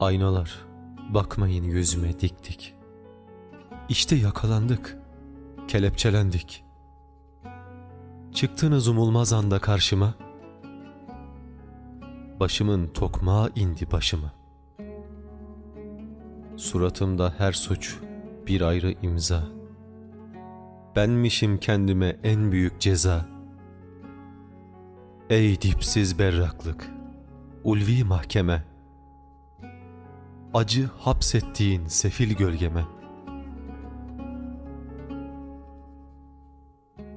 Aynalar, bakmayın yüzüme dik dik. İşte yakalandık, kelepçelendik. Çıktınız umulmaz anda karşıma. Başımın tokmağı indi başıma. Suratımda her suç bir ayrı imza. Benmişim kendime en büyük ceza. Ey dipsiz berraklık, ulvi mahkeme, acı hapsettiğin sefil gölgeme.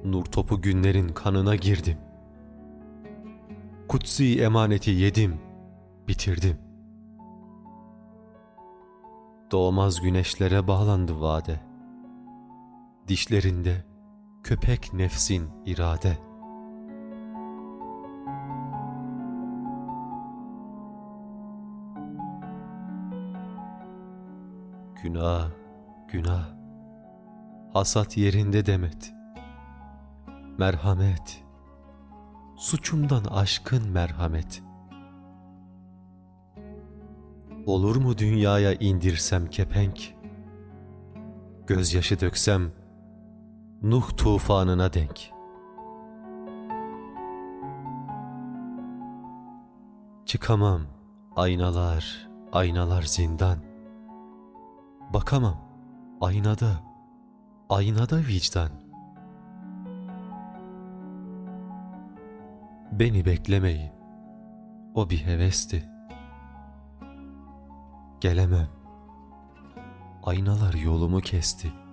Nur topu günlerin kanına girdim. Kutsi emaneti yedim, bitirdim. Doğmaz güneşlere bağlandı vade. Dişlerinde köpek nefsin irade. Günah, günah, hasat yerinde demet. Merhamet, suçumdan aşkın merhamet. Olur mu dünyaya indirsem kepenk? Gözyaşı döksem Nuh tufanına denk. Çıkamam aynalar, aynalar zindan. Bakamam aynada, aynada vicdan. Beni beklemeyin, o bir hevesti. Gelemem, aynalar yolumu kesti.''